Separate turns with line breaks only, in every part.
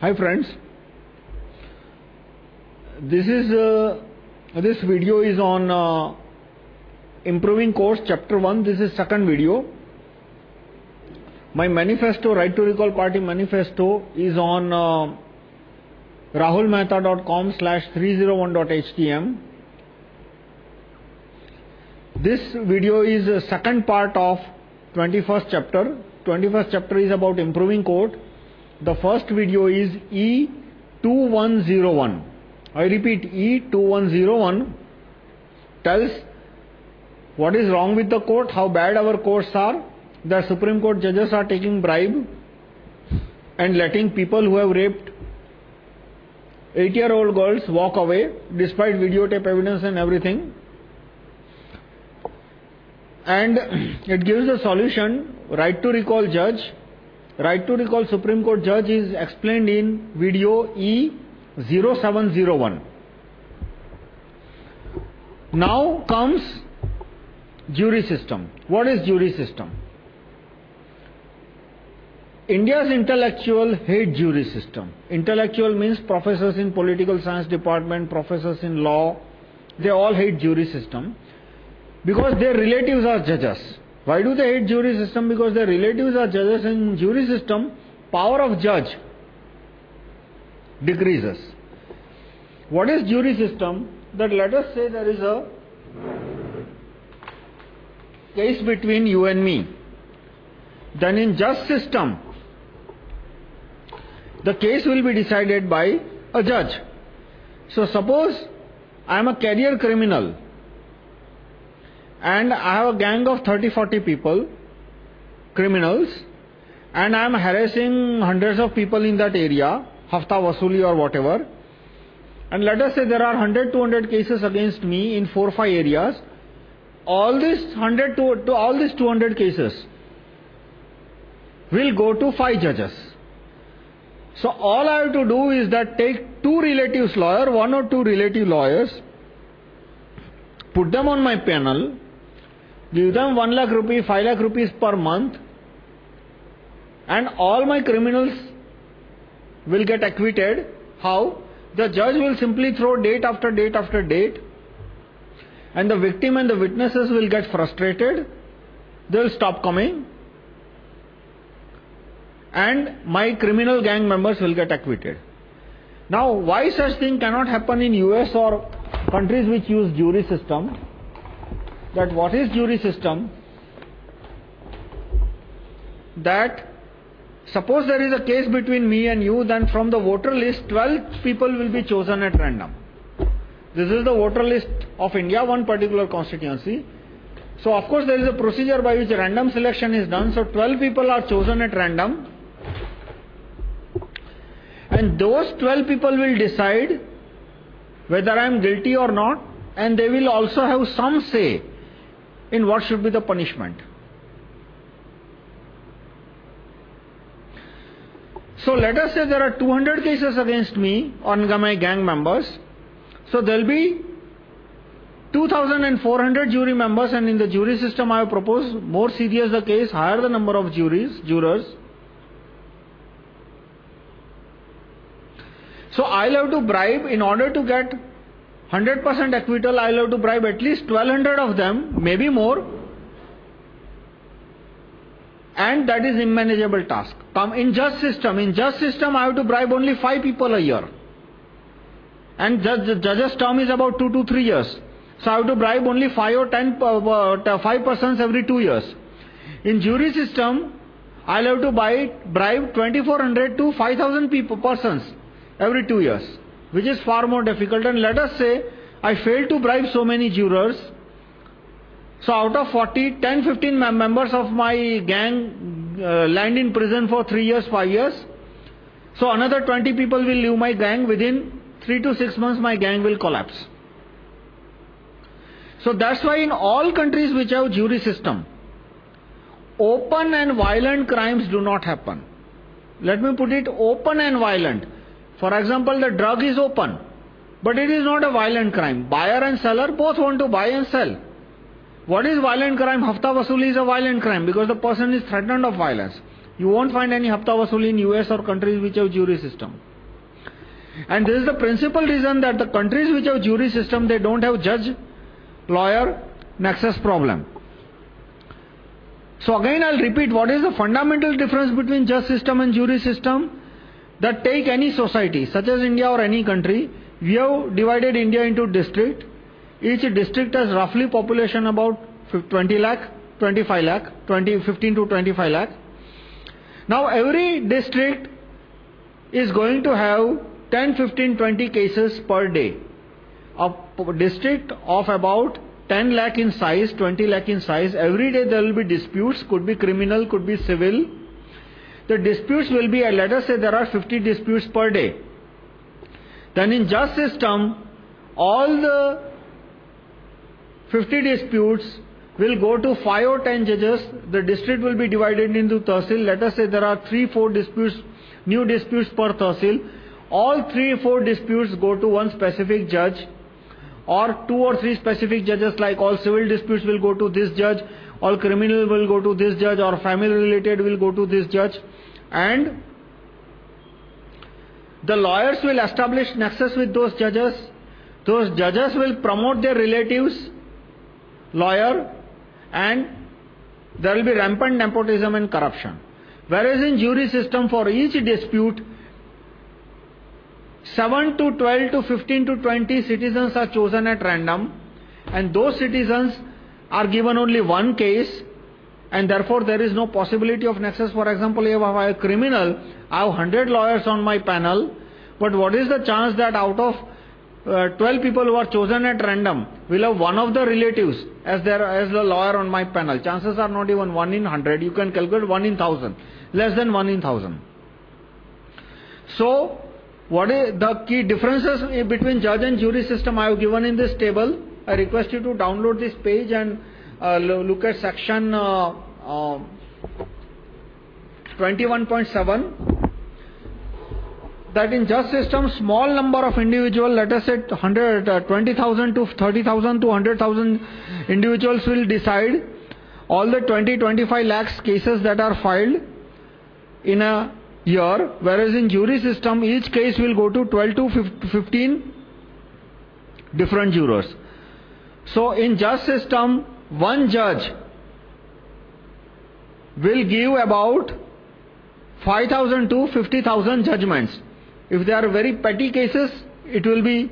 Hi friends, this is uh, this video is on uh, improving course chapter 1 this is second video. My manifesto right to recall party manifesto is on uh, rahulmehta.com slash 301.htm this video is second part of 21st chapter. 21st chapter is about improving code the first video is E2101. I repeat, E2101 tells what is wrong with the court, how bad our courts are, the Supreme Court judges are taking bribe and letting people who have raped 8 year old girls walk away despite videotape evidence and everything. And it gives a solution right to recall judge Right to recall Supreme Court judge is explained in video E0701. Now comes jury system. What is jury system? India's intellectual hate jury system. Intellectual means professors in political science department, professors in law, they all hate jury system because their relatives are judges. Why do they hate jury system? Because their relatives are judges in jury system, power of judge decreases. What is jury system? That let us say there is a case between you and me. Then in just system, the case will be decided by a judge. So suppose I am a career criminal and I have a gang of 30 40 people, criminals, and I am harassing hundreds of people in that area, hafta Vasuli or whatever. And let us say there are 100 200 cases against me in 4 5 areas. All these 100 to, to all these 200 cases will go to 5 judges. So all I have to do is that take two relatives lawyer, one or two relative lawyers, put them on my panel, give them 1 lakh rupees, 5 lakh rupees per month, and all my criminals will get acquitted. How? The judge will simply throw date after date after date, and the victim and the witnesses will get frustrated. They will stop coming, and my criminal gang members will get acquitted. Now, why such thing cannot happen in US or countries which use jury system? That what is jury system? That suppose there is a case between me and you, then from the voter list, 12 people will be chosen at random. This is the voter list of India, one particular constituency. So, of course, there is a procedure by which random selection is done. So, 12 people are chosen at random. And those 12 people will decide whether I am guilty or not, and they will also have some say in what should be the punishment. So let us say there are 200 cases against me on my gang members. So there will be 2400 jury members, and in the jury system, I have proposed more serious the case, higher the number of juries, jurors. So I'll have to bribe in order to get 100% acquittal, I'll have to bribe at least 1200 of them, maybe more. And that is unmanageable task. Come in just system, in just system, I have to bribe only 5 people a year. And judge, judge's term is about 2 to 3 years. So I have to bribe only 5 or 10, uh, uh 5 persons every 2 years. In jury system, I'll have to buy, bribe 2400 to 5000 people, persons every 2 years which is far more difficult. And let us say I failed to bribe so many jurors. So, out of 40, 10 15 members of my gang uh, land in prison for 3 years, 5 years. So, another 20 people will leave my gang within 3 to 6 months, my gang will collapse. So, that's why in all countries which have jury system, open and violent crimes do not happen. Let me put it open and violent. For example, the drug is open, but it is not a violent crime. Buyer and seller both want to buy and sell. What is violent crime? Hafta vasuli is a violent crime because the person is threatened of violence. You won't find any hafta vasuli in US or countries which have jury system. And this is the principal reason that the countries which have jury system, they don't have judge, lawyer, nexus problem. So again I'll repeat, what is the fundamental difference between judge system and jury system? That take any society, such as India or any country, we have divided India into district. Each district has roughly population about 20 lakh, 25 lakh, 20, 15 to 25 lakh. Now every district is going to have 10, 15, 20 cases per day. A district of about 10 lakh in size, 20 lakh in size, every day there will be disputes, could be criminal, could be civil. The disputes will be, let us say there are 50 disputes per day. Then in just system, all the 50 disputes will go to 5 or 10 judges. The district will be divided into tahsil. Let us say there are 3 4 disputes, new disputes per tahsil. All 3 4 disputes go to one specific judge or two or three specific judges like all civil disputes will go to this judge, all criminal will go to this judge or family related will go to this judge and the lawyers will establish nexus with those judges. Those judges will promote their relatives, lawyer, and there will be rampant nepotism and corruption. Whereas in jury system, for each dispute, 7 to 12 to 15 to 20 citizens are chosen at random, and those citizens are given only one case, and therefore there is no possibility of nexus. For example, if I have a criminal, I have 100 lawyers on my panel, but what is the chance that out of uh, 12 people who are chosen at random will have one of the relatives as, their, as the lawyer on my panel? Chances are not even 1 in 100. You can calculate 1 in 1000, less than 1 in 1000. So, what is the key differences between judge and jury system I have given in this table? I request you to download this page and look at section uh, uh, 21.7 that in just system, small number of individuals, let us say 100, uh, 20,000 to 30,000 to 100,000 individuals will decide all the 20, 25 lakhs cases that are filed in a year, whereas in jury system, each case will go to 12 to 15 different jurors. So, in just system, one judge will give about 5,000 to 50,000 judgments. If they are very petty cases, it will be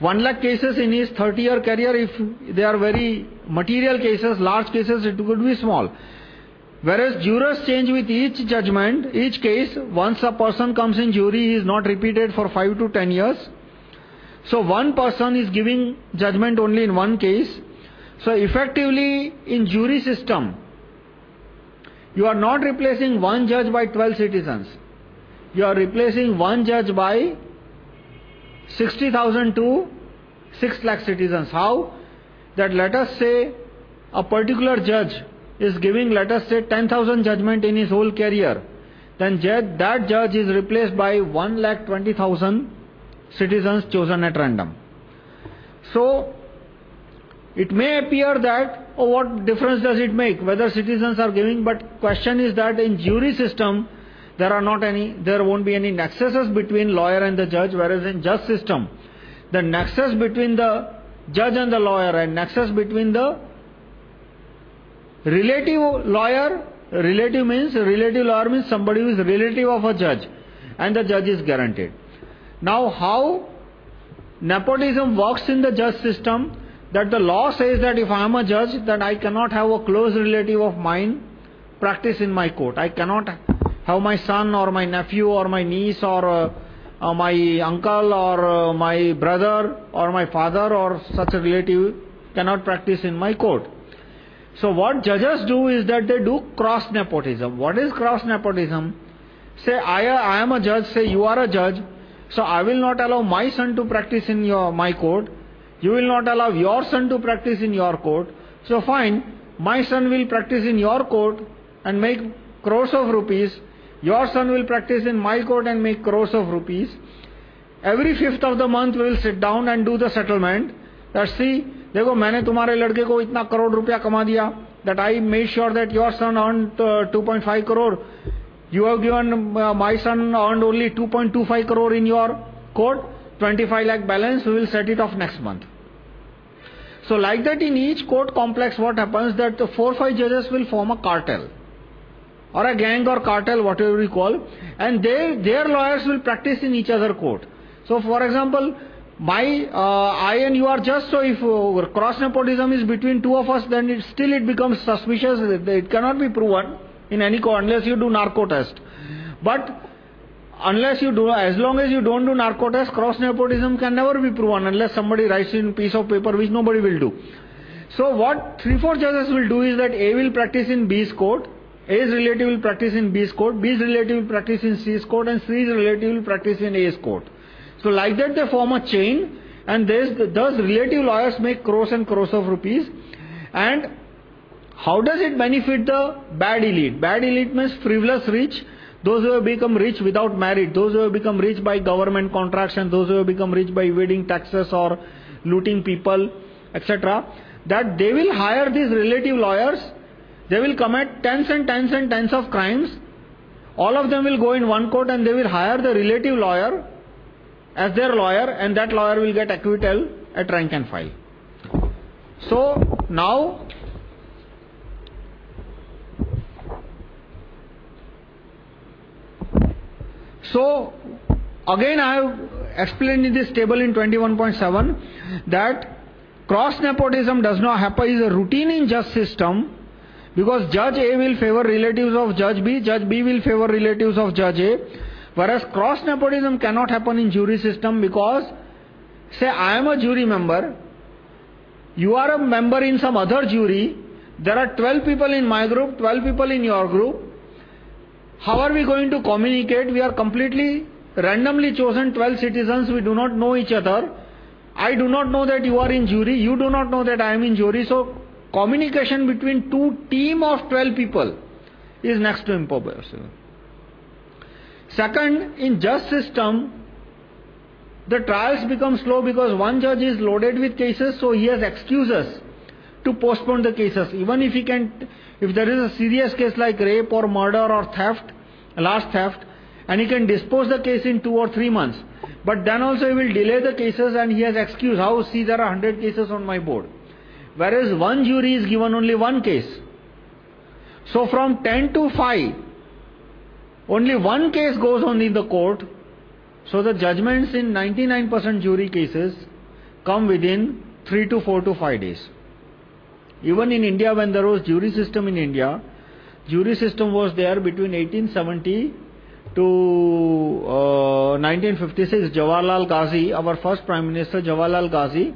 1 lakh cases in his 30 year career. If they are very material cases, large cases, it could be small. Whereas jurors change with each judgment, each case, once a person comes in jury, he is not repeated for 5 to 10 years. So one person is giving judgment only in one case. So effectively, in jury system, you are not replacing one judge by 12 citizens. You are replacing one judge by 60,000 to 6 lakh citizens. How? That let us say a particular judge is giving, let us say, 10,000 judgment in his whole career, then that judge is replaced by 1,20,000 citizens chosen at random. So, it may appear that, oh, what difference does it make whether citizens are giving, but question is that in jury system, there are not any, there won't be any nexuses between lawyer and the judge, whereas in judge system, the nexus between the judge and the lawyer and nexus between the Relative lawyer, relative means, relative lawyer means somebody who is relative of a judge and the judge is guaranteed. Now, how nepotism works in the judge system, that the law says that if I am a judge, that I cannot have a close relative of mine practice in my court. I cannot have my son or my nephew or my niece or uh, uh, my uncle or uh, my brother or my father or such a relative cannot practice in my court. So, what judges do is that they do cross nepotism. What is cross nepotism? Say, I, I am a judge, say, you are a judge, so I will not allow my son to practice in your, my court. You will not allow your son to practice in your court. So, fine, my son will practice in your court and make crores of rupees. Your son will practice in my court and make crores of rupees. Every fifth of the month, we will sit down and do the settlement. That see, देखो मैंने तुम्हारे लड़के को इतना करोड़ रुपया कमा दिया that I made sure that your son earned uh, 2.5 crore. you have given uh, my son earned only 2.25 crore in your court, 25 lakh balance, we will set it off next month. So, like that, in each court complex, what happens that the four or five judges will form a cartel or a gang or cartel, whatever we call, and they, their lawyers will practice in each other court. So, for example, my, uh, I and you are just so if uh, cross nepotism is between two of us, then it, still it becomes suspicious. It, it cannot be proven in any court unless you do narco test. But unless you do, as long as you don't do narco test, cross nepotism can never be proven unless somebody writes in a piece of paper which nobody will do. So, what three, four judges will do is that A will practice in B's court, A's relative will practice in B's court, B's relative will practice in C's court, and C's relative will practice in A's court. So, like that, they form a chain, and this, thus relative lawyers make crores and crores of rupees. And how does it benefit the bad elite? Bad elite means frivolous rich those who have become rich without merit, those who have become rich by government contracts, and those who have become rich by evading taxes or looting people, etc., that they will hire these relative lawyers, they will commit tens and tens and tens of crimes. All of them will go in one court and they will hire the relative lawyer as their lawyer, and that lawyer will get acquittal at rank and file. So now So, again, I have explained in this table in 21.7 that cross nepotism does not happen, is a routine in just system because Judge A will favor relatives of Judge B, Judge B will favor relatives of Judge A. Whereas cross nepotism cannot happen in jury system because, say, I am a jury member, you are a member in some other jury, there are 12 people in my group, 12 people in your group, how are we going to communicate? We are completely randomly chosen 12 citizens. We do not know each other. I do not know that you are in jury. You do not know that I am in jury. So, communication between two team of 12 people is next to impossible. Second, in just system, the trials become slow because one judge is loaded with cases, so he has excuses to postpone the cases. Even if he can, if there is a serious case like rape or murder or theft, large theft, and he can dispose the case in two or three months. But then also he will delay the cases and he has excuse. How? See, there are 100 cases on my board. Whereas one jury is given only one case. So from 10 to 5, only one case goes on in the court. So the judgments in 99% jury cases come within 3 to 4 to 5 days. Even in India, when there was jury system in India, jury system was there between 1870 to uh, 1956. Jawaharlal Ghazi, our first Prime Minister Jawaharlal Ghazi,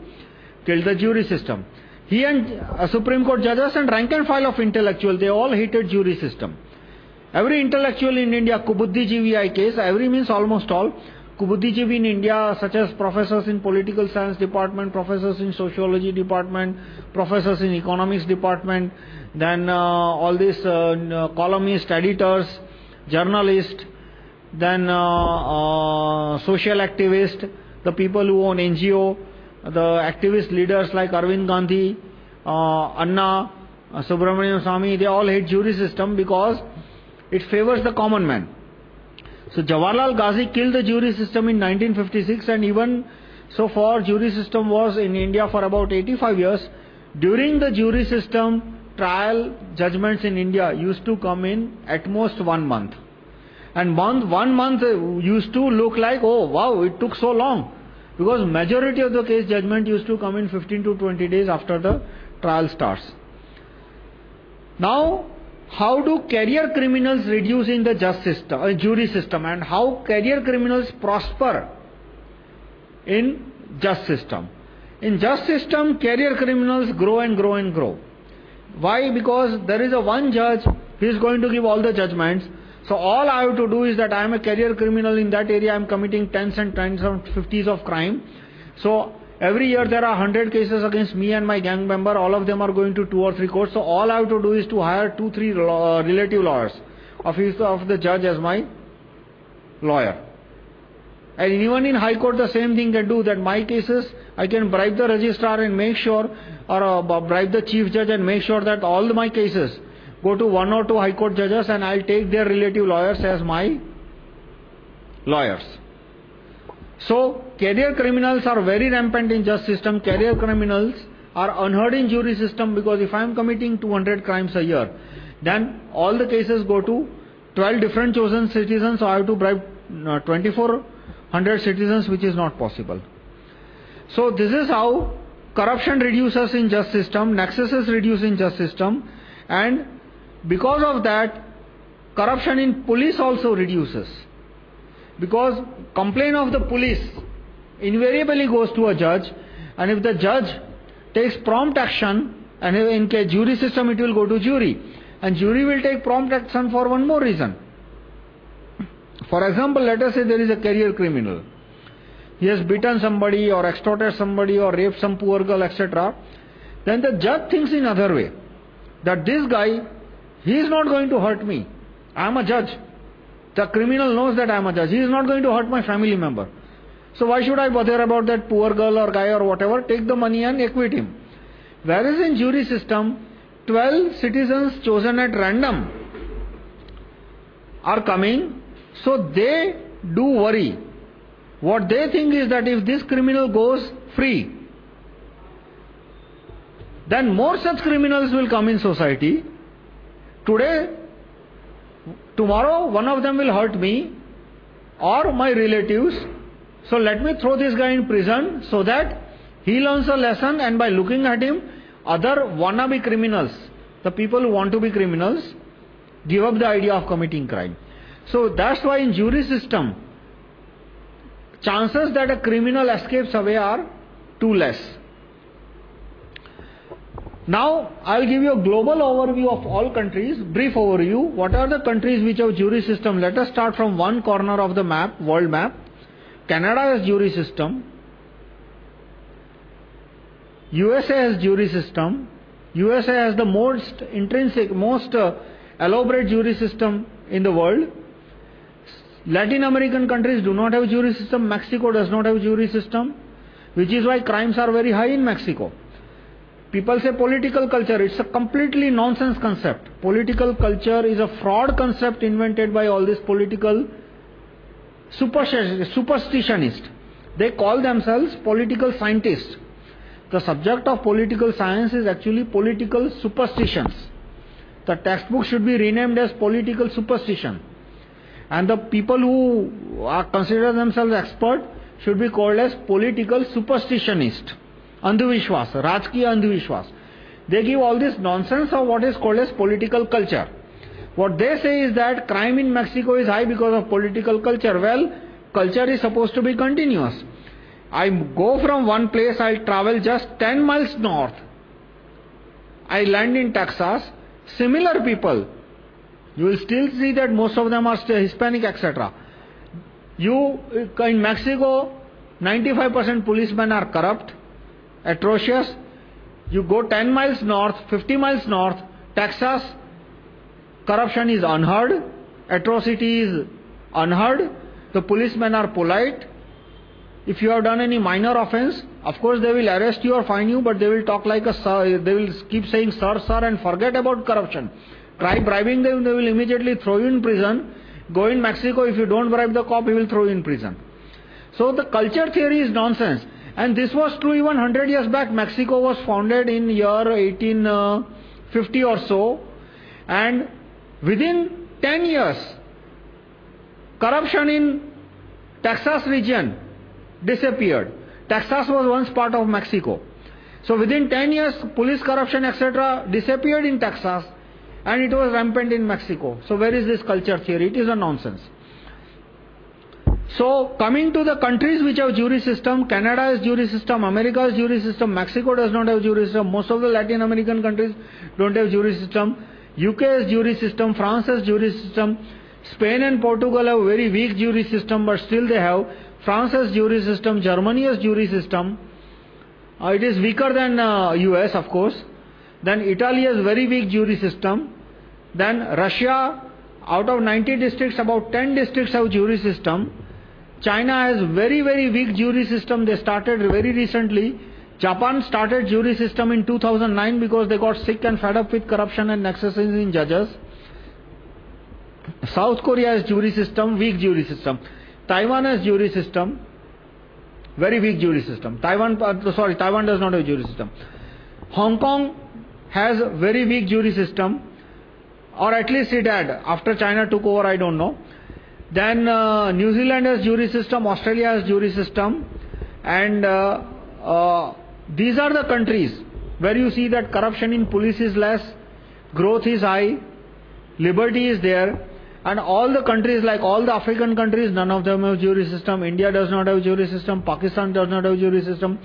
killed the jury system. He and uh, Supreme Court judges and rank and file of intellectual, they all hated jury system. Every intellectual in India, Kubuddhijeevi case, every means almost all, Kubuddhijeevi in India, such as professors in political science department, professors in sociology department, professors in economics department, then uh, all these uh, uh, columnists, editors, journalists, then social activists, the people who own NGO, the activist leaders like Arvind Gandhi, Anna, Subramanian Swamy, they all hate jury system because it favors the common man. So Jawaharlal Ghazi killed the jury system in 1956 and even so far jury system was in India for about 85 years. During the jury system, trial judgments in India used to come in at most one month. And month, one month uh, used to look like, oh wow, it took so long. Because majority of the case judgment used to come in 15 to 20 days after the trial starts. Now, how do career criminals reduce in the just system, uh, jury system and how career criminals prosper in just system? In just system, career criminals grow and grow and grow. Why? Because there is a one judge who is going to give all the judgments. So all I have to do is that I am a career criminal in that area, I am committing tens and tens and fifties of crime. So Every year there are 100 cases against me and my gang member, all of them are going to two or three courts. So all I have to do is to hire two, three uh, relative lawyers of, his, of the judge as my lawyer. And even in High Court, the same thing can do that my cases, I can bribe the registrar and make sure, or uh, bribe the chief judge and make sure that all my cases go to one or two high court judges and I'll take their relative lawyers as my lawyers. So, career criminals are very rampant in justice system. Career criminals are unheard in jury system because if I am committing 200 crimes a year, then all the cases go to 12 different chosen citizens, so I have to bribe uh, 2400 citizens, which is not possible. So, this is how corruption reduces in just system, nexuses reduce in just system, and because of that, corruption in police also reduces. Because complaint of the police invariably goes to a judge, and if the judge takes prompt action, and in case jury system it will go to jury, and jury will take prompt action for one more reason. For example, let us say there is a career criminal. He has beaten somebody or extorted somebody or raped some poor girl, etc. Then the judge thinks in other way that this guy, he is not going to hurt me. I am a judge. The criminal knows that I am a judge. He is not going to hurt my family member. So why should I bother about that poor girl or guy or whatever? Take the money and acquit him. Whereas in jury system, 12 citizens chosen at random are coming, so they do worry what they think is that if this criminal goes free, then more such criminals will come in society. Today, tomorrow, one of them will hurt me or my relatives. So let me throw this guy in prison so that he learns a lesson and by looking at him, other wannabe criminals, the people who want to be criminals, give up the idea of committing crime. So that's why in jury system, chances that a criminal escapes away are too less. Now, I'll give you a global overview of all countries, brief overview. What are the countries which have jury system? Let us start from one corner of the map, world map. Canada has jury system. USA has jury system. USA has the most intrinsic, most uh, elaborate jury system in the world. Latin American countries do not have jury system. Mexico does not have jury system, which is why crimes are very high in Mexico. People say political culture. It's a completely nonsense concept. Political culture is a fraud concept invented by all these political superstitionists. They call themselves political scientists. The subject of political science is actually political superstitions. The textbook should be renamed as political superstition. And the people who are consider themselves expert should be called as political superstitionist. Andhvishwas, Rajkiya Andhvishwas. They give all this nonsense of what is called as political culture. What they say is that crime in Mexico is high because of political culture. Well, culture is supposed to be continuous. I go from one place, I travel just 10 miles north. I land in Texas. Similar people, you will still see that most of them are Hispanic, etc. You, in Mexico, 95% policemen are corrupt, atrocious. You go 10 miles north, 50 miles north, Texas, corruption is unheard, atrocity is unheard, the policemen are polite. If you have done any minor offense, of course they will arrest you or fine you, but they will talk like a sir, they will keep saying sir, sir, and forget about corruption. Try bribing them, they will immediately throw you in prison. Go in Mexico, if you don't bribe the cop, he will throw you in prison. So the culture theory is nonsense. And this was true even 100 years back. Mexico was founded in year 1850 uh, or so. And within 10 years, corruption in Texas region disappeared. Texas was once part of Mexico. So within 10 years, police corruption, etc., disappeared in Texas and it was rampant in Mexico. So, where is this culture theory? It is a nonsense. So, coming to the countries which have jury system, Canada has jury system, America has jury system, Mexico does not have jury system, most of the Latin American countries don't have jury system, UK has jury system, France has jury system, Spain and Portugal have very weak jury system, but still they have. France has jury system, Germany has jury system. Uh, it is weaker than uh, US, of course. Then Italy has very weak jury system. Then Russia, out of 90 districts, about 10 districts have jury system. China has very, very weak jury system. They started very recently. Japan started jury system in 2009 because they got sick and fed up with corruption and excesses in judges. South Korea has jury system, weak jury system. Taiwan has jury system, very weak jury system. Taiwan, uh, sorry, Taiwan does not have jury system. Hong Kong has a very weak jury system, or at least it had. After China took over, I don't know. Then uh, New Zealand has jury system, Australia has jury system, and uh, uh, these are the countries where you see that corruption in police is less, growth is high, liberty is there, and all the countries, like all the African countries, none of them have jury system. India does not have jury system. Pakistan does not have jury system.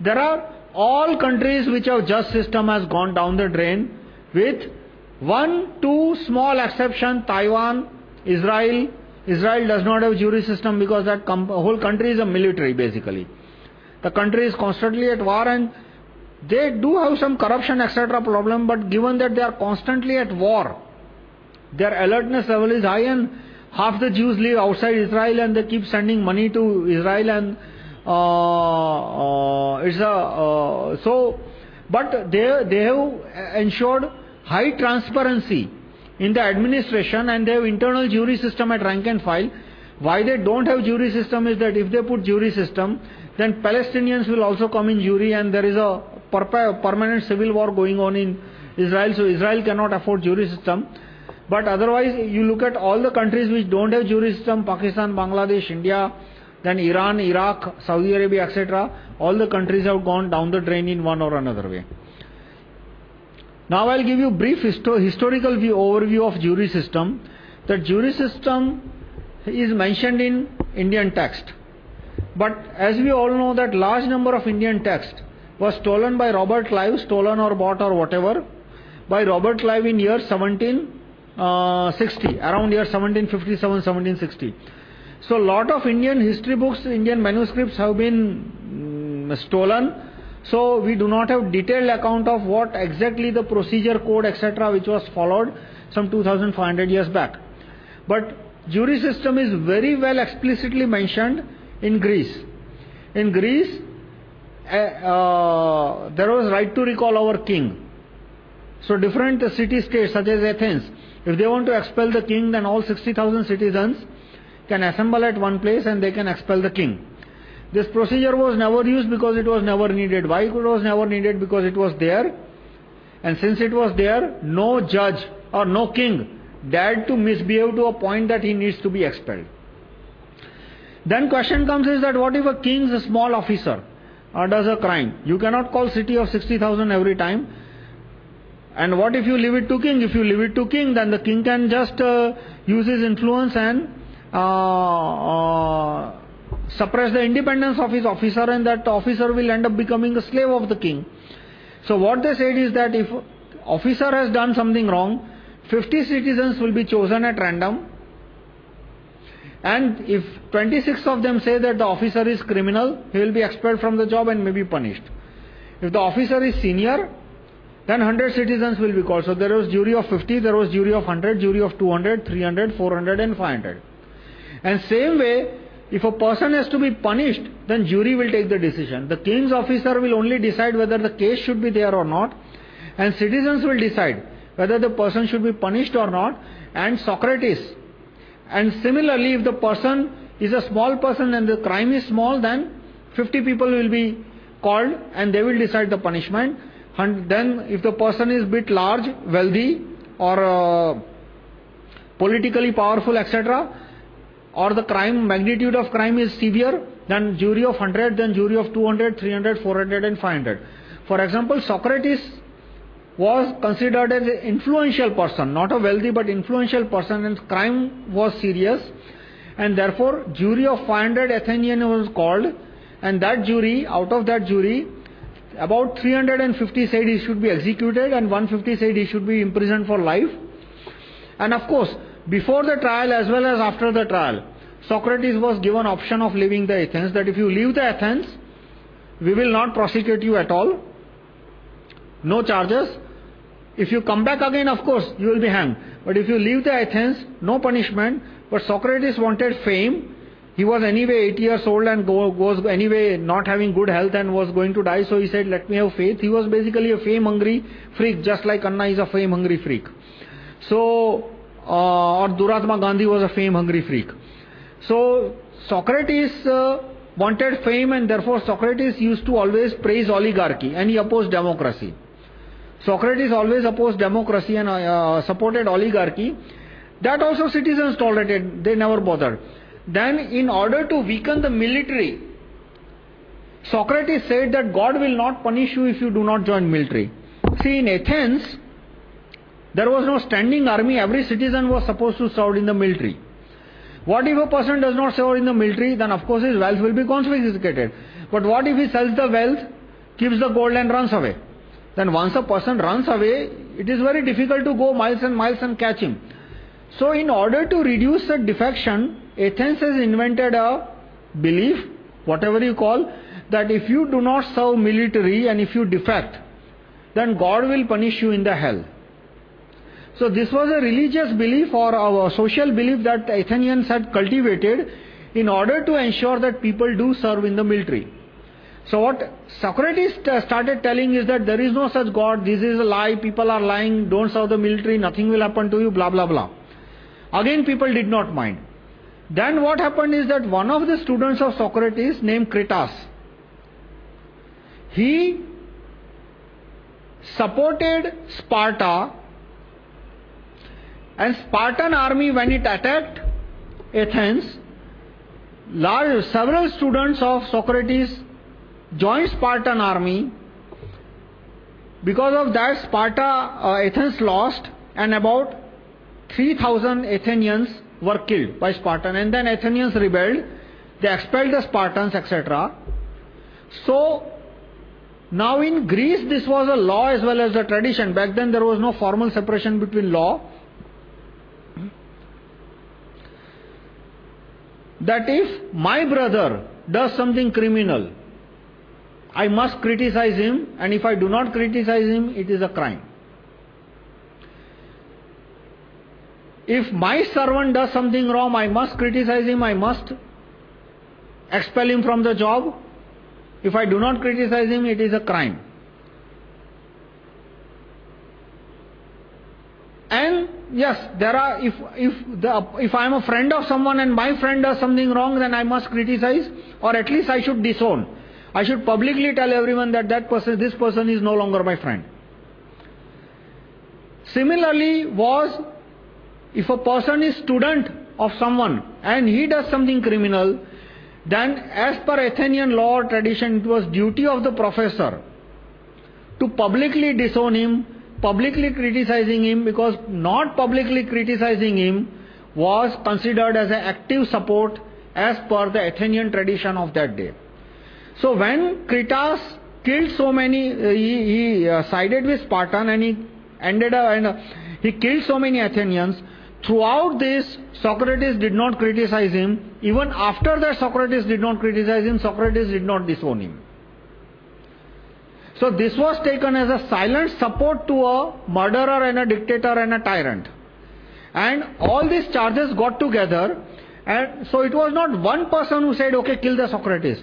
There are all countries which have just system has gone down the drain with one, two small exception, Taiwan, Israel. Israel does not have a jury system because that whole country is a military basically. The country is constantly at war and they do have some corruption etc. problem, but given that they are constantly at war, their alertness level is high and half the Jews live outside Israel and they keep sending money to Israel and uh, uh, it's a, uh, so, but they, they have ensured high transparency in the administration and they have internal jury system at rank and file. Why they don't have jury system is that if they put jury system, then Palestinians will also come in jury and there is a permanent civil war going on in Israel. So Israel cannot afford jury system. But otherwise, you look at all the countries which don't have jury system, Pakistan, Bangladesh, India, then Iran, Iraq, Saudi Arabia, etc., all the countries have gone down the drain in one or another way. Now I'll give you a brief histo historical view, overview of jury system. The jury system is mentioned in Indian text. But as we all know that large number of Indian text was stolen by Robert Clive, stolen or bought or whatever, by Robert Clive in year 17 uh, 60, around year 1757, 1760. So, lot of Indian history books, Indian manuscripts have been um, stolen. So, we do not have detailed account of what exactly the procedure code, etc., which was followed some 2500 years back. But jury system is very well explicitly mentioned in Greece. In Greece, uh, uh, there was right to recall our king. So, different city states such as Athens, if they want to expel the king, then all 60,000 citizens can assemble at one place and they can expel the king. This procedure was never used because it was never needed. Why it was never needed? Because it was there. And since it was there, no judge or no king dared to misbehave to a point that he needs to be expelled. Then question comes is that what if a king is a small officer does a crime? You cannot call city of 60,000 every time. And what if you leave it to king? If you leave it to king, then the king can just uh, use his influence and uh, uh, suppress the independence of his officer, and that officer will end up becoming a slave of the king. So, what they said is that if officer has done something wrong, 50 citizens will be chosen at random. And if 26 of them say that the officer is criminal, he will be expelled from the job and may be punished. If the officer is senior, then 100 citizens will be called. So there was jury of 50, there was jury of 100, jury of 200, 300, 400 and 500. And same way, if a person has to be punished, then jury will take the decision. The king's officer will only decide whether the case should be there or not. And citizens will decide whether the person should be punished or not. And Socrates. And similarly, if the person is a small person and the crime is small, then 50 people will be called and they will decide the punishment. And then, if the person is bit large, wealthy, or uh, politically powerful, etc., or the crime magnitude of crime is severe, then jury of 100, then jury of 200, 300, 400, and 500. For example, Socrates was considered as an influential person, not a wealthy but influential person, and crime was serious. And therefore, jury of 500 Athenian was called, and that jury, out of that jury, about 350 said he should be executed, and 150 said he should be imprisoned for life. And of course, before the trial as well as after the trial, Socrates was given option of leaving the Athens, that if you leave the Athens, we will not prosecute you at all, no charges. If you come back again, of course, you will be hanged. But if you leave the Athens, no punishment. But Socrates wanted fame, he was anyway 8 years old and go, was anyway not having good health and was going to die. So he said, Let me have faith. He was basically a fame hungry freak, just like Anna is a fame hungry freak. So, uh, or Duratma Gandhi was a fame hungry freak. So, Socrates uh, wanted fame and therefore Socrates used to always praise oligarchy and he opposed democracy. Socrates always opposed democracy and uh, supported oligarchy. That also citizens tolerated, they never bothered. Then, in order to weaken the military, Socrates said that God will not punish you if you do not join military. See, in Athens, there was no standing army, every citizen was supposed to serve in the military. What if a person does not serve in the military? Then, of course, his wealth will be confiscated. But what if he sells the wealth, keeps the gold, and runs away? Then, once a person runs away, it is very difficult to go miles and miles and catch him. So, in order to reduce the defection, Athens has invented a belief, whatever you call, that if you do not serve military and if you defect, then God will punish you in the hell. So, this was a religious belief or a social belief that Athenians had cultivated in order to ensure that people do serve in the military. So, what Socrates started telling is that there is no such God, this is a lie, people are lying, don't serve the military, nothing will happen to you, blah blah blah. Again, people did not mind. Then what happened is that one of the students of Socrates named Critias, he supported Sparta and Spartan army when it attacked Athens, large, several students of Socrates joined Spartan army. Because of that, Sparta, uh, Athens lost and about 3000 Athenians were killed by Spartan and then Athenians rebelled. They expelled the Spartans, etc. So, now in Greece, this was a law as well as a tradition. Back then, there was no formal separation between law. That if my brother does something criminal, I must criticize him, and if I do not criticize him, it is a crime. If my servant does something wrong, I must criticize him, I must expel him from the job. If I do not criticize him, it is a crime. And yes, there are, if, if, the, if I am a friend of someone and my friend does something wrong, then I must criticize, or at least I should disown. I should publicly tell everyone that, that person, this person is no longer my friend. Similarly, was if a person is student of someone and he does something criminal, then as per Athenian law or tradition, it was duty of the professor to publicly disown him, publicly criticizing him, because not publicly criticizing him was considered as an active support as per the Athenian tradition of that day. So when Critias killed so many, uh, he, he uh, sided with Spartan and he ended up, and uh, he killed so many Athenians. Throughout this, Socrates did not criticize him. Even after that, Socrates did not criticize him, Socrates did not disown him. So, this was taken as a silent support to a murderer and a dictator and a tyrant. And all these charges got together, and so it was not one person who said, okay, kill the Socrates.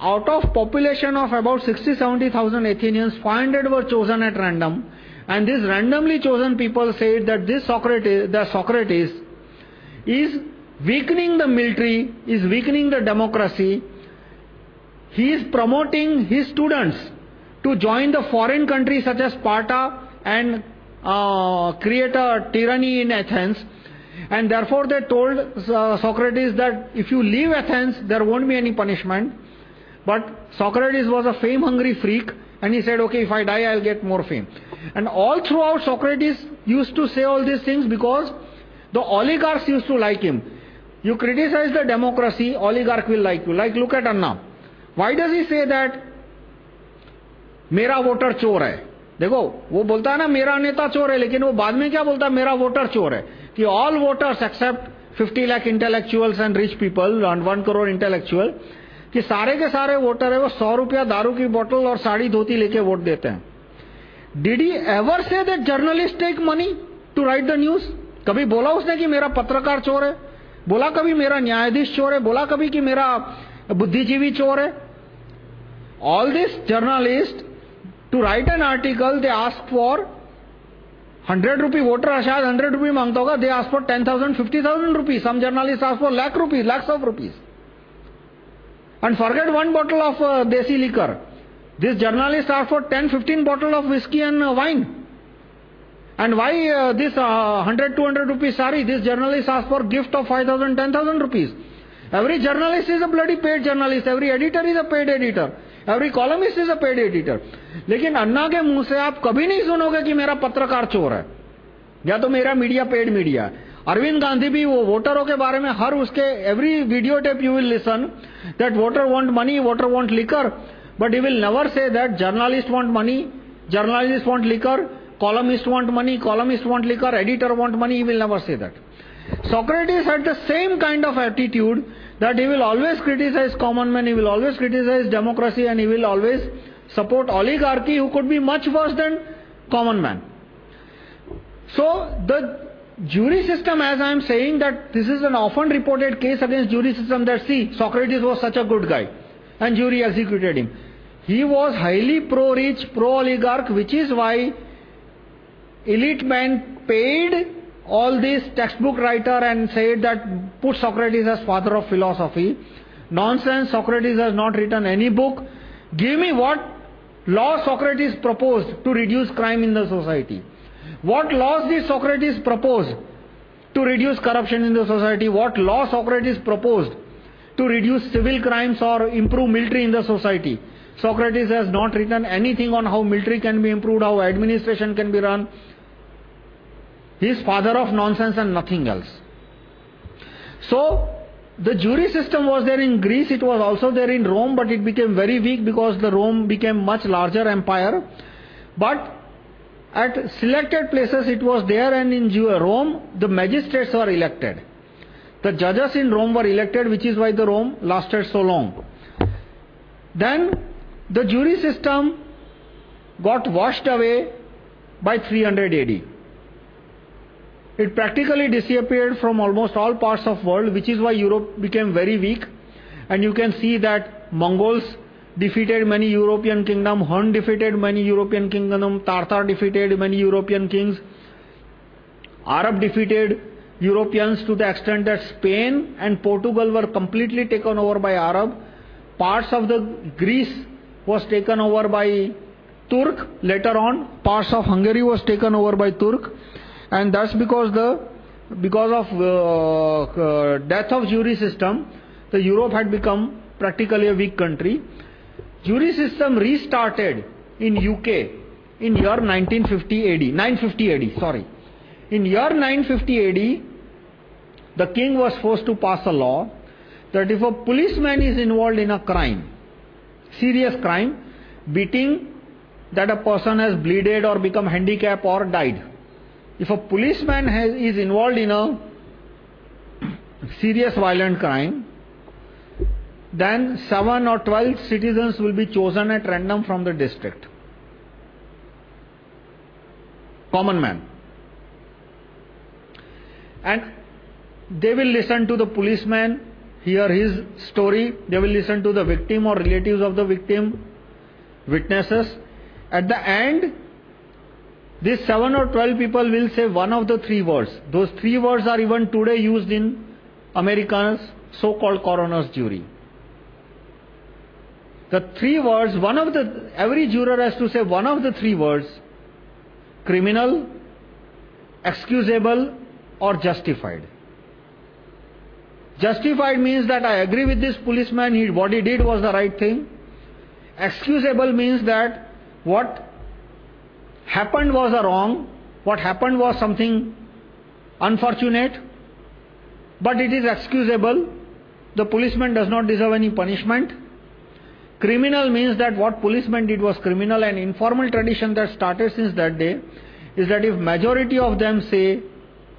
Out of population of about 60 70,000 Athenians, 500 were chosen at random and these randomly chosen people said that this Socrates, the Socrates is weakening the military, is weakening the democracy. He is promoting his students to join the foreign countries such as Sparta and uh, create a tyranny in Athens. And therefore, they told uh, Socrates that if you leave Athens, there won't be any punishment. But Socrates was a fame hungry freak, and he said, Okay, if I die, I'll get more fame. And all throughout, Socrates used to say all these things because the oligarchs used to like him. You criticize the democracy, oligarch will like you. Like, look at Anna. Why does he say that? मेरा voter चोर है। देखो, वो बोलता है ना, मेरा नेता चोर है, लेकिन वो बाद में क्या बोलता है, मेरा वोटर चोर है। कि all voters except 50 lakh intellectuals and rich people and one crore intellectual कि सारे के सारे वोटर है, वो सौ रुपया दारू की बोतल और साड़ी धोती लेके वोट देते हैं। Did he ever say that journalists take money to write the news? कभी बोला उसने कि मेरा पत्रकार चोर है? बोला कभी मेरा न्यायाधीश चोर है? बोला कभी कि मेरा बुद्धिजीवी चोर है? All these journalists to write an article they ask for 100 rupee voter ashad 100 rupee mangta hoga they ask for 10000 50000 rupees some journalists ask for lakh rupees lakhs of rupees and forget one bottle of uh, desi liquor this journalist ask for 10 15 bottle of whiskey and uh, wine and why uh, this uh, 100 200 rupees sari this journalist ask for gift of 5000 10000 rupees every journalist is a bloody paid journalist every editor is a paid editor every columnist is a paid editor लेकिन अन्ना के मुँह से आप कभी नहीं सुनोगे कि मेरा पत्रकार चोर है या तो मेरा मीडिया पेड मीडिया है अरविंद गांधी भी वो वोटरों के बारे में हर उसके every video tape you will listen that voter want money voter want liquor but you will never say that journalist want money journalist want liquor columnist want money columnist want liquor editor want money he will never say that Socrates had the same kind of attitude that he will always criticize common men, he will always criticize democracy, and he will always support oligarchy who could be much worse than common man. So, the jury system, as I am saying, that this is an often reported case against jury system that see, Socrates was such a good guy, and jury executed him. He was highly pro-rich, pro-oligarch, which is why elite men paid all these textbook writer and said that put Socrates as father of philosophy. Nonsense, Socrates has not written any book. Give me what law Socrates proposed to reduce crime in the society. What laws did Socrates propose to reduce corruption in the society? What law Socrates proposed to reduce civil crimes or improve military in the society? Socrates has not written anything on how military can be improved, how administration can be run, he is father of nonsense and nothing else. So, the jury system was there in Greece, it was also there in Rome, but it became very weak because the Rome became much larger empire. But at selected places it was there and in Rome, the magistrates were elected. The judges in Rome were elected, which is why the Rome lasted so long. Then the jury system got washed away by 300 AD. It practically disappeared from almost all parts of world, which is why Europe became very weak. And you can see that Mongols defeated many European kingdoms, Hun defeated many European kingdoms, Tartar defeated many European kings, Arab defeated Europeans to the extent that Spain and Portugal were completely taken over by Arab. Parts of the Greece was taken over by Turk. Later on, parts of Hungary was taken over by Turk. And that's because the because of uh, uh, death of jury system, the Europe had become practically a weak country. Jury system restarted in UK in year 1950 AD, 950 AD, sorry. In year 950 AD, the king was forced to pass a law that if a policeman is involved in a crime, serious crime, beating that a person has bleeded or become handicapped or died, if a policeman has, is involved in a serious violent crime, then 7 or 12 citizens will be chosen at random from the district. Common man. And they will listen to the policeman, hear his story, they will listen to the victim or relatives of the victim, witnesses. At the end, these 7 or 12 people will say one of the three words. Those three words are even today used in America's so called coroner's jury. The three words, one of the, every juror has to say one of the three words criminal, excusable, or justified. Justified means that I agree with this policeman, he, what he did was the right thing. Excusable means that what happened was a wrong, what happened was something unfortunate, but it is excusable. The policeman does not deserve any punishment. Criminal means that what policeman did was criminal, and informal tradition that started since that day is that if majority of them say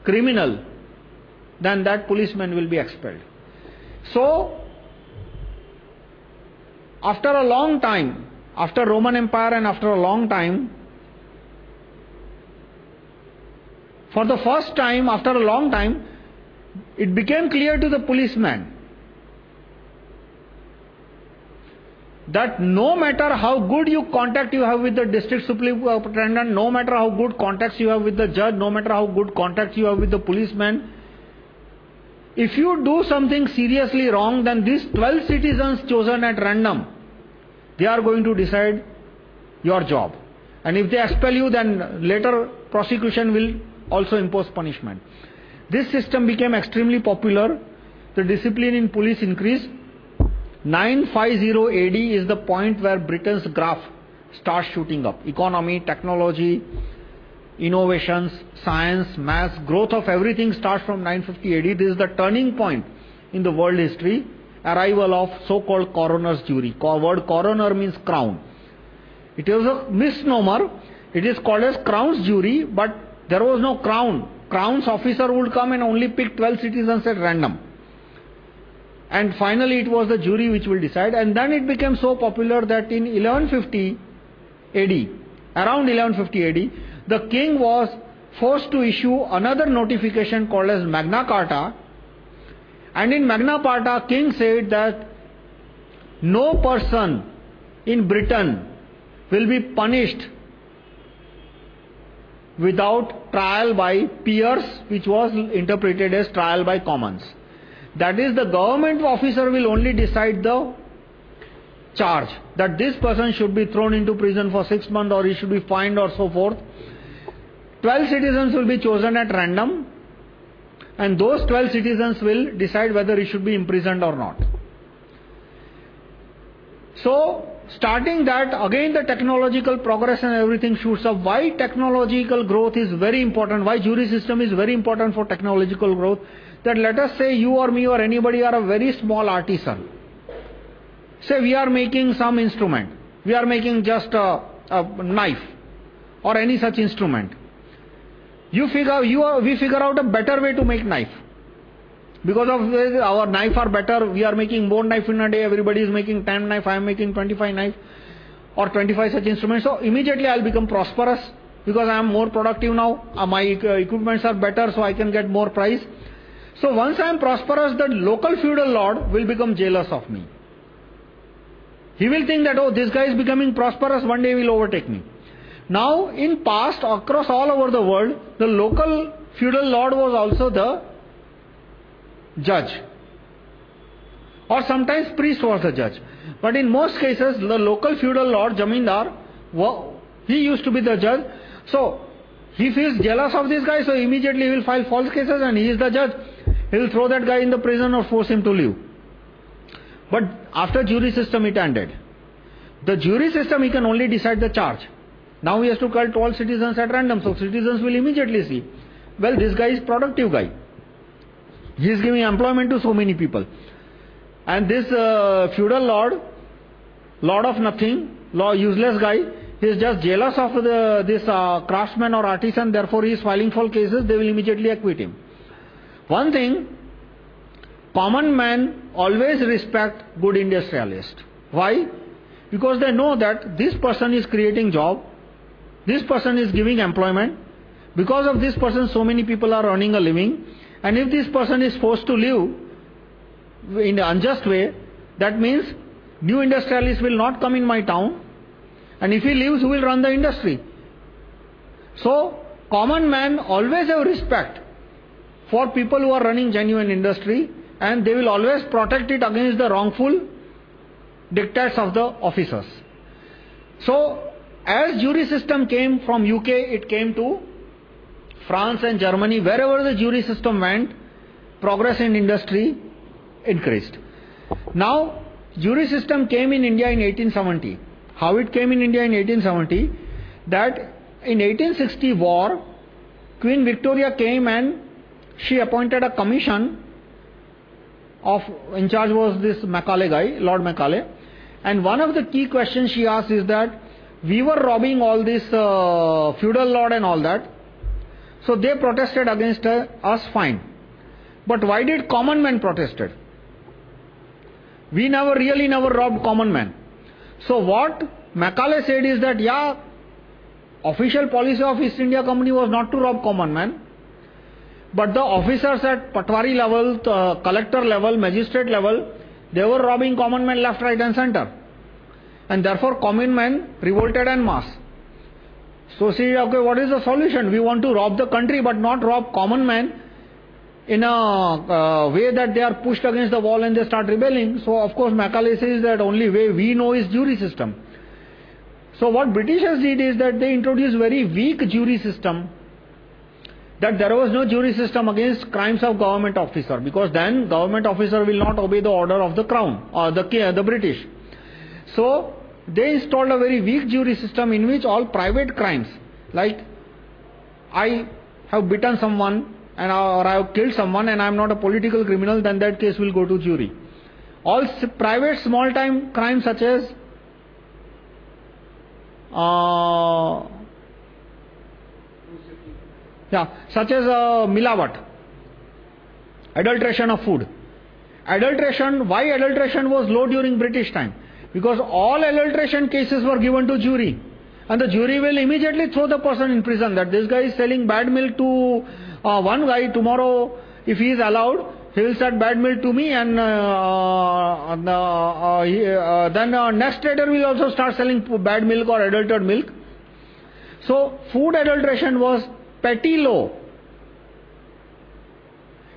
criminal, then that policeman will be expelled. So, after a long time, after Roman Empire and after a long time, For the first time, after a long time, it became clear to the policeman that no matter how good you contact you have with the district superintendent, no matter how good contacts you have with the judge, no matter how good contacts you have with the policeman, if you do something seriously wrong, then these 12 citizens chosen at random, they are going to decide your job. And if they expel you, then later prosecution will also impose punishment. This system became extremely popular. The discipline in police increased. 950 AD is the point where Britain's graph starts shooting up. Economy, technology, innovations, science, mass, growth of everything starts from 950 AD. This is the turning point in the world history. Arrival of so called coroner's jury. The word coroner means crown. It is a misnomer. It is called as crown's jury, but there was no crown. Crown's officer would come and only pick 12 citizens at random. And finally, it was the jury which will decide. And then it became so popular that in 1150 AD, around 1150 AD, the king was forced to issue another notification called as Magna Carta. And in Magna Carta, king said that no person in Britain will be punished without trial by peers, which was interpreted as trial by commons. That is, the government officer will only decide the charge that this person should be thrown into prison for six months or he should be fined or so forth. Twelve citizens will be chosen at random, and those twelve citizens will decide whether he should be imprisoned or not. So, starting that, again the technological progress and everything shoots up. Why technological growth is very important, why jury system is very important for technological growth that let us say you or me or anybody are a very small artisan. Say we are making some instrument, we are making just a, a knife or any such instrument. You figure, you we figure out a better way to make knife. Because of our knife are better, we are making more knife in a day, everybody is making 10 knife, I am making 25 knife or 25 such instruments. So immediately I will become prosperous because I am more productive now, uh, my equipments are better so I can get more price. So once I am prosperous, the local feudal lord will become jealous of me. He will think that, oh, this guy is becoming prosperous, one day he will overtake me. Now, in past, across all over the world, the local feudal lord was also the judge. Or sometimes priest was the judge. But in most cases, the local feudal lord, Jamindar, he used to be the judge. So, he feels jealous of this guy, so immediately he will file false cases and he is the judge. He will throw that guy in the prison or force him to leave. But after jury system, it ended. The jury system, he can only decide the charge. Now he has to call 12 citizens at random, so citizens will immediately see. Well, this guy is productive guy. He is giving employment to so many people. And this uh, feudal lord, lord of nothing, law useless guy, he is just jealous of the, this uh, craftsman or artisan, therefore he is filing false cases, they will immediately acquit him. One thing, common man always respect good industrialist. Why? Because they know that this person is creating job, this person is giving employment. Because of this person, so many people are earning a living. And if this person is forced to live in an unjust way, that means new industrialists will not come in my town. And if he leaves, who will run the industry? So, common man always have respect for people who are running genuine industry and they will always protect it against the wrongful dictates of the officers. So, as jury system came from UK, it came to France and Germany. Wherever the jury system went, progress in industry increased. Now, jury system came in India in 1870. How it came in India in 1870? That in 1860 war, Queen Victoria came and she appointed a commission of, in charge was this Macaulay guy, Lord Macaulay. And one of the key questions she asked is that we were robbing all this uh, feudal lord and all that. So they protested against uh, us, fine. But why did common men protested? We never really never robbed common men. So what Macaulay said is that, yeah, official policy of East India Company was not to rob common men. But the officers at Patwari level, uh, collector level, magistrate level, they were robbing common men left, right, and center. And therefore, common men revolted en masse. So, see, okay, what is the solution? We want to rob the country, but not rob common men in a uh, way that they are pushed against the wall and they start rebelling. So, of course, Macaulay says that only way we know is jury system. So, what Britishers did is that they introduced very weak jury system. That there was no jury system against crimes of government officer because then government officer will not obey the order of the crown or the, the British. So, they installed a very weak jury system in which all private crimes, like I have bitten someone and, or I have killed someone and I am not a political criminal, then that case will go to jury. All private small time crimes such as uh, yeah, such as uh, milawat, adulteration of food. Adulteration, why adulteration was low during British time? Because all adulteration cases were given to jury. And the jury will immediately throw the person in prison. That this guy is selling bad milk to uh, one guy. Tomorrow, if he is allowed, he will sell bad milk to me, and uh, uh, uh uh, then next trader will also start selling bad milk or adulterated milk. So, food adulteration was petty law.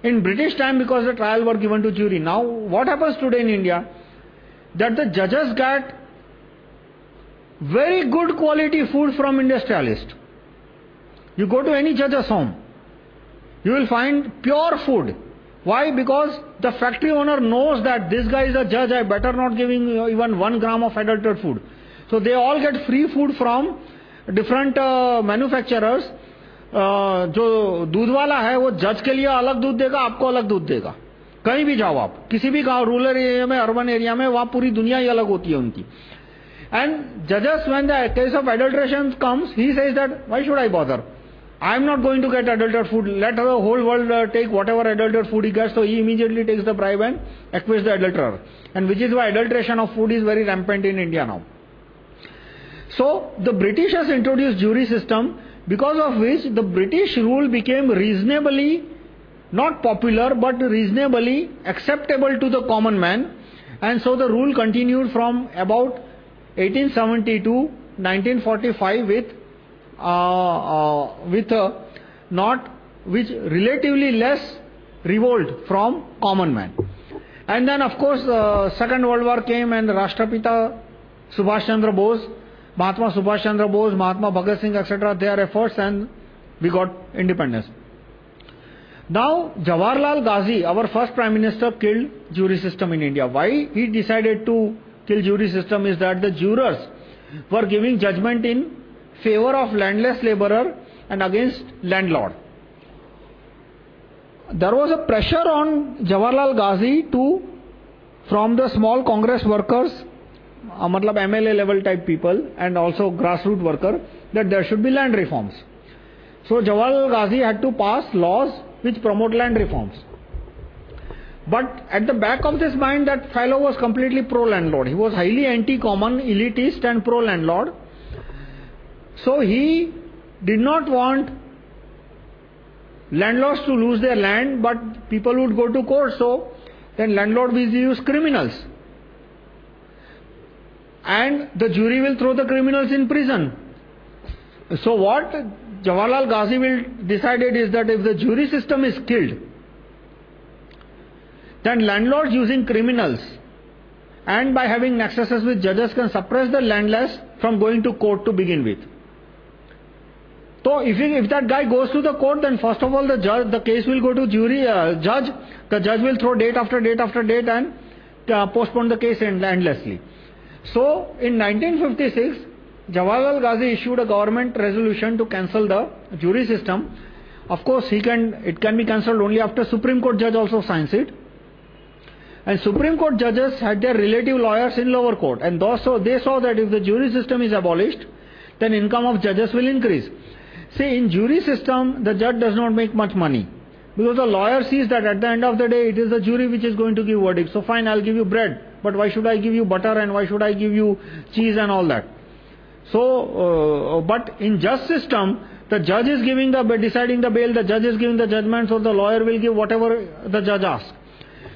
In British time, because the trial were given to jury. Now, what happens today in India? that the judges get very good quality food from industrialist. You go to any judge's home, you will find pure food. Why? Because the factory owner knows that this guy is a judge, I better not give him even one gram of adulterated food. So they all get free food from different uh, manufacturers. Uh, जो दूध वाला है वो जज के लिए अलग दूध देगा आपको अलग दूध देगा कहीं भी जाओ आप, किसी भी गाँव रूरल एरिया में अर्बन एरिया में, वहाँ पूरी दुनिया ही अलग होती है उनकी। एंड जजेस when the case of adulteration comes he says that why should I bother I am not going to get adulter food let the whole world take what adulter food he gets तो he immediately takes the bribe and acquits the adulter and which is why adulteration of food is very rampant in India now so the British introduce jury system because of which the British rule became reasonably not popular but reasonably acceptable to the common man. And so the rule continued from about 1870 to 1945 with, uh, uh, with uh, not, which relatively less revolt from common man. And then, of course, Second World War came and Rashtrapita Subhash Chandra Bose, Mahatma Subhash Chandra Bose, Mahatma Bhagat Singh, etc., their efforts, and we got independence. Now, Jawaharlal Ghazi, our first Prime Minister, killed jury system in India. Why he decided to kill jury system is that the jurors were giving judgment in favor of landless laborer and against landlord. There was a pressure on Jawaharlal Ghazi to, from the small Congress workers, uh, MLA level type people and also grassroots worker, that there should be land reforms. So Jawaharlal Ghazi had to pass laws which promote land reforms. But at the back of his mind, that fellow was completely pro landlord. He was highly anti common, elitist, and pro landlord. So he did not want landlords to lose their land, but people would go to court. So then landlord will use criminals. And the jury will throw the criminals in prison. So what Jawaharlal Ghazi will decided is that if the jury system is killed, then landlords using criminals and by having nexuses with judges can suppress the landless from going to court to begin with. So if, he, if that guy goes to the court, then first of all the judge, the case will go to jury, uh, judge. The judge will throw date after date after date and uh, postpone the case endlessly. So in 1956, Jawaharlal Ghazi issued a government resolution to cancel the jury system. Of course, he can, it can be cancelled only after Supreme Court judge also signs it. And Supreme Court judges had their relative lawyers in lower court. And so they saw that if the jury system is abolished, then income of judges will increase. See, in jury system, the judge does not make much money. Because the lawyer sees that at the end of the day, it is the jury which is going to give verdict. So fine, I'll give you bread. But why should I give you butter and why should I give you cheese and all that? So, uh, but in just system, The judge is giving the, deciding the bail, the judge is giving the judgment, so the lawyer will give whatever the judge asks.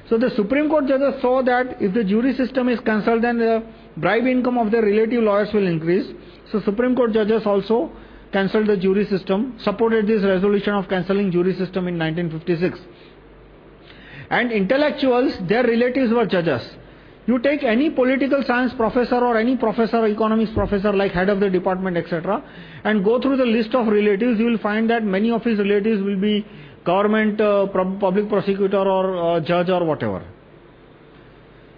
So the Supreme Court judges saw that if the jury system is cancelled, then the bribe income of the relative lawyers will increase. So Supreme Court judges also cancelled the jury system, supported this resolution of cancelling jury system in 1956. And intellectuals, their relatives were judges. You take any political science professor or any professor, economics professor, like head of the department, etc., and go through the list of relatives, you will find that many of his relatives will be government, uh, public prosecutor, or uh, judge, or whatever.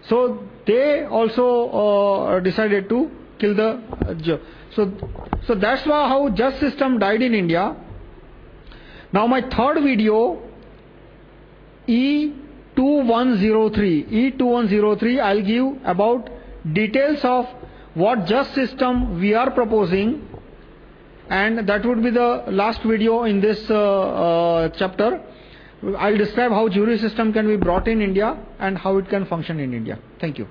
So they also uh, decided to kill the judge. So, so that's why how just system died in India. Now my third video, E 2103. E2103, I'll give about details of what just system we are proposing, and that would be the last video in this uh, uh, chapter. I'll describe how jury system can be brought in India and how it can function in India. Thank you.